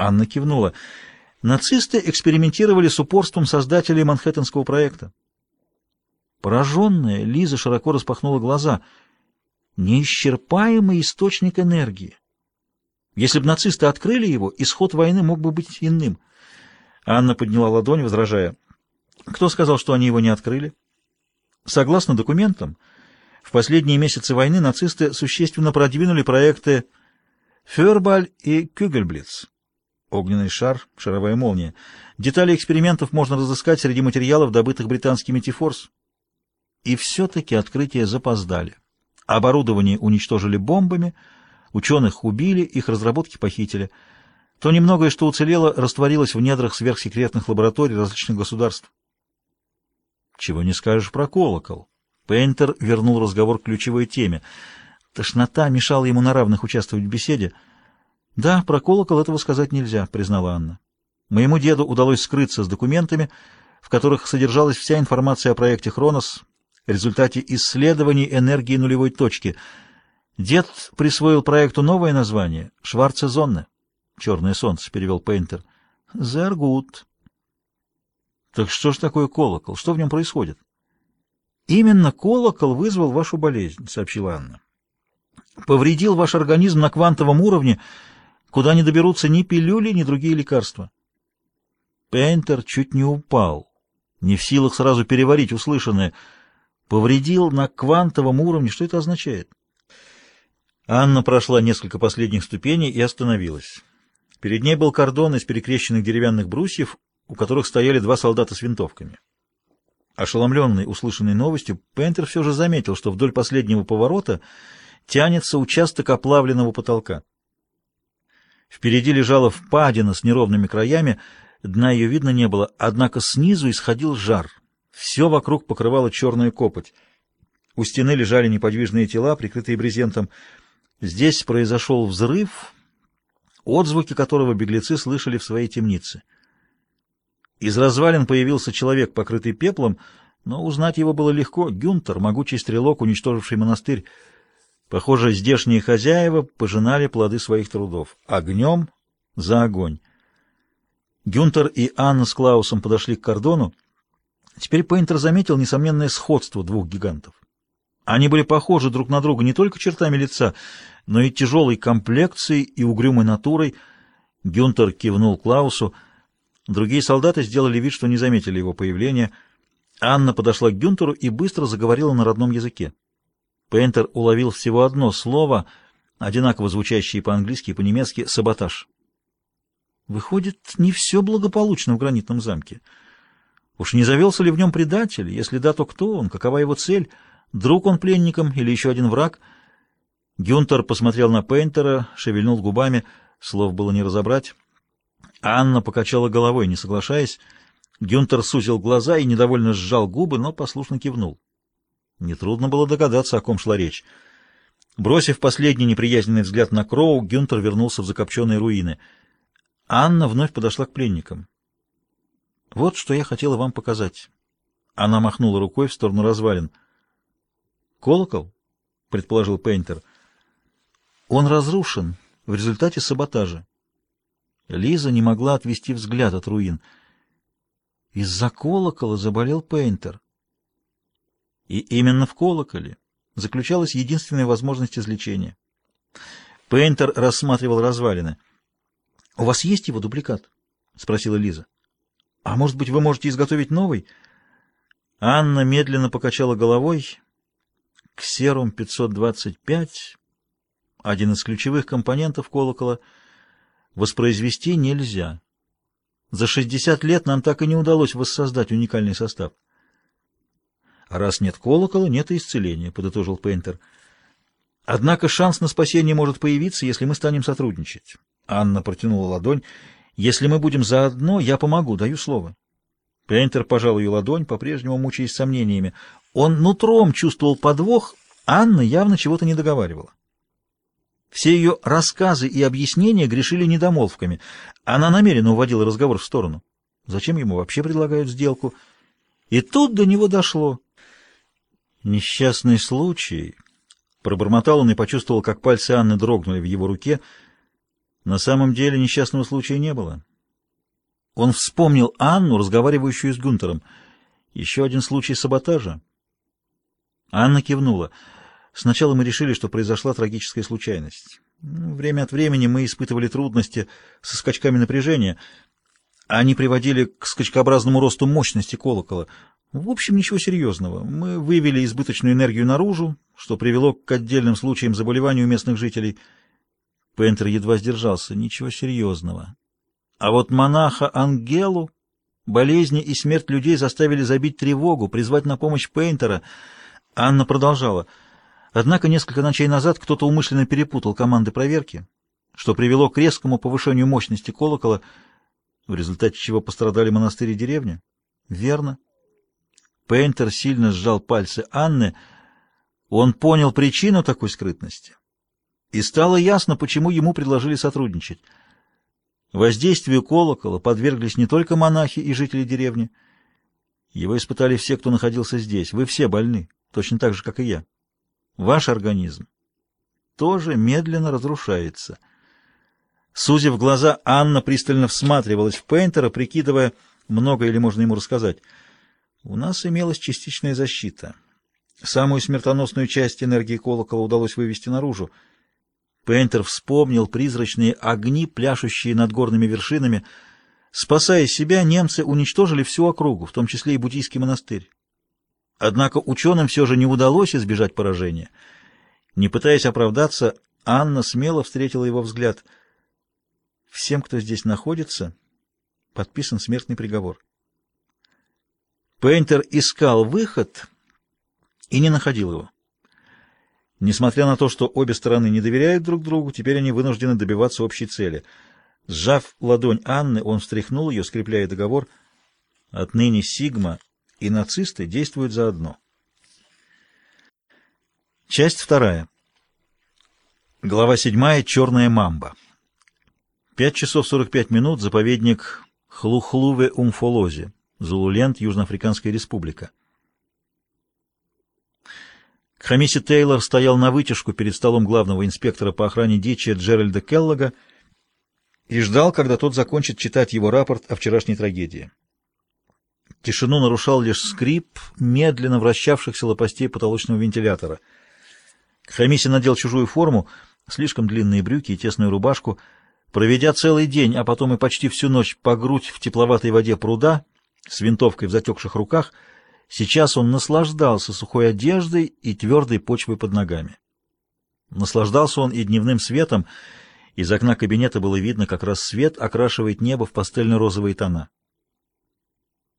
Анна кивнула. Нацисты экспериментировали с упорством создателей Манхэттенского проекта. Пораженная, Лиза широко распахнула глаза. Неисчерпаемый источник энергии. Если бы нацисты открыли его, исход войны мог бы быть иным. Анна подняла ладонь, возражая. Кто сказал, что они его не открыли? Согласно документам, в последние месяцы войны нацисты существенно продвинули проекты Фёрбаль и Кюгельблиц. Огненный шар, шаровая молния. Детали экспериментов можно разыскать среди материалов, добытых британскими Тифорс. И все-таки открытия запоздали. Оборудование уничтожили бомбами, ученых убили, их разработки похитили. То немногое, что уцелело, растворилось в недрах сверхсекретных лабораторий различных государств. Чего не скажешь про колокол. Пейнтер вернул разговор к ключевой теме. Тошнота мешала ему на равных участвовать в беседе. «Да, про колокол этого сказать нельзя», — признала Анна. «Моему деду удалось скрыться с документами, в которых содержалась вся информация о проекте «Хронос», результате исследований энергии нулевой точки. Дед присвоил проекту новое название — «Шварцезонне». «Черное солнце», — перевел Пейнтер. «Зергут». Так что ж такое колокол? Что в нем происходит? Именно колокол вызвал вашу болезнь, сообщила Анна. Повредил ваш организм на квантовом уровне, куда не доберутся ни пилюли, ни другие лекарства. Пейнтер чуть не упал, не в силах сразу переварить услышанное. Повредил на квантовом уровне. Что это означает? Анна прошла несколько последних ступеней и остановилась. Перед ней был кордон из перекрещенных деревянных брусьев, у которых стояли два солдата с винтовками. Ошеломленный услышанной новостью, Пентер все же заметил, что вдоль последнего поворота тянется участок оплавленного потолка. Впереди лежала впадина с неровными краями, дна ее видно не было, однако снизу исходил жар. Все вокруг покрывало черная копоть. У стены лежали неподвижные тела, прикрытые брезентом. Здесь произошел взрыв, отзвуки которого беглецы слышали в своей темнице. Из развалин появился человек, покрытый пеплом, но узнать его было легко. Гюнтер, могучий стрелок, уничтоживший монастырь. Похоже, здешние хозяева пожинали плоды своих трудов. Огнем за огонь. Гюнтер и Анна с Клаусом подошли к кордону. Теперь Пейнтер заметил несомненное сходство двух гигантов. Они были похожи друг на друга не только чертами лица, но и тяжелой комплекцией и угрюмой натурой. Гюнтер кивнул Клаусу — Другие солдаты сделали вид, что не заметили его появления. Анна подошла к Гюнтеру и быстро заговорила на родном языке. Пейнтер уловил всего одно слово, одинаково звучащее по-английски и по-немецки «саботаж». Выходит, не все благополучно в гранитном замке. Уж не завелся ли в нем предатель? Если да, то кто он? Какова его цель? Друг он пленником или еще один враг? Гюнтер посмотрел на Пейнтера, шевельнул губами, слов было не разобрать. Анна покачала головой, не соглашаясь. Гюнтер сузил глаза и недовольно сжал губы, но послушно кивнул. Нетрудно было догадаться, о ком шла речь. Бросив последний неприязненный взгляд на Кроу, Гюнтер вернулся в закопченные руины. Анна вновь подошла к пленникам. «Вот что я хотела вам показать». Она махнула рукой в сторону развалин. «Колокол?» — предположил Пейнтер. «Он разрушен в результате саботажа. Лиза не могла отвести взгляд от руин. Из-за колокола заболел Пейнтер. И именно в колоколе заключалась единственная возможность излечения. Пейнтер рассматривал развалины. — У вас есть его дубликат? — спросила Лиза. — А может быть, вы можете изготовить новый? Анна медленно покачала головой. Ксерум 525, один из ключевых компонентов колокола — воспроизвести нельзя. За 60 лет нам так и не удалось воссоздать уникальный состав. А раз нет колокола, нет и исцеления, подытожил Пейнтер. Однако шанс на спасение может появиться, если мы станем сотрудничать. Анна протянула ладонь. Если мы будем заодно, я помогу, даю слово. Пейнтер пожал ее ладонь, по-прежнему мучаясь сомнениями. Он нутром чувствовал подвох, Анна явно чего-то не договаривала. Все ее рассказы и объяснения грешили недомолвками. Она намеренно уводила разговор в сторону. Зачем ему вообще предлагают сделку? И тут до него дошло. Несчастный случай. Пробормотал он и почувствовал, как пальцы Анны дрогнули в его руке. На самом деле несчастного случая не было. Он вспомнил Анну, разговаривающую с Гунтером. Еще один случай саботажа. Анна кивнула. Сначала мы решили, что произошла трагическая случайность. Время от времени мы испытывали трудности со скачками напряжения. Они приводили к скачкообразному росту мощности колокола. В общем, ничего серьезного. Мы вывели избыточную энергию наружу, что привело к отдельным случаям заболеваний у местных жителей. Пентер едва сдержался. Ничего серьезного. А вот монаха Ангелу болезни и смерть людей заставили забить тревогу, призвать на помощь Пейнтера. Анна продолжала. Однако несколько ночей назад кто-то умышленно перепутал команды проверки, что привело к резкому повышению мощности колокола, в результате чего пострадали монастырь и деревня. Верно. Пейнтер сильно сжал пальцы Анны. Он понял причину такой скрытности. И стало ясно, почему ему предложили сотрудничать. Воздействию колокола подверглись не только монахи и жители деревни. Его испытали все, кто находился здесь. Вы все больны, точно так же, как и я. Ваш организм тоже медленно разрушается. Сузив глаза, Анна пристально всматривалась в Пейнтера, прикидывая, много или можно ему рассказать. У нас имелась частичная защита. Самую смертоносную часть энергии колокола удалось вывести наружу. Пейнтер вспомнил призрачные огни, пляшущие над горными вершинами. Спасая себя, немцы уничтожили всю округу, в том числе и буддийский монастырь. Однако ученым все же не удалось избежать поражения. Не пытаясь оправдаться, Анна смело встретила его взгляд. «Всем, кто здесь находится, подписан смертный приговор». Пейнтер искал выход и не находил его. Несмотря на то, что обе стороны не доверяют друг другу, теперь они вынуждены добиваться общей цели. Сжав ладонь Анны, он встряхнул ее, скрепляя договор. Отныне Сигма и нацисты действуют заодно. Часть вторая. Глава седьмая. Черная мамба. Пять часов сорок пять минут. Заповедник Хлухлуве-Умфолозе. Зулулент, Южноафриканская республика. Хамиси Тейлор стоял на вытяжку перед столом главного инспектора по охране дичи Джеральда Келлога и ждал, когда тот закончит читать его рапорт о вчерашней трагедии. Тишину нарушал лишь скрип медленно вращавшихся лопастей потолочного вентилятора. Хамиси надел чужую форму, слишком длинные брюки и тесную рубашку. Проведя целый день, а потом и почти всю ночь по грудь в тепловатой воде пруда, с винтовкой в затекших руках, сейчас он наслаждался сухой одеждой и твердой почвой под ногами. Наслаждался он и дневным светом, из окна кабинета было видно, как раз свет окрашивает небо в пастельно-розовые тона.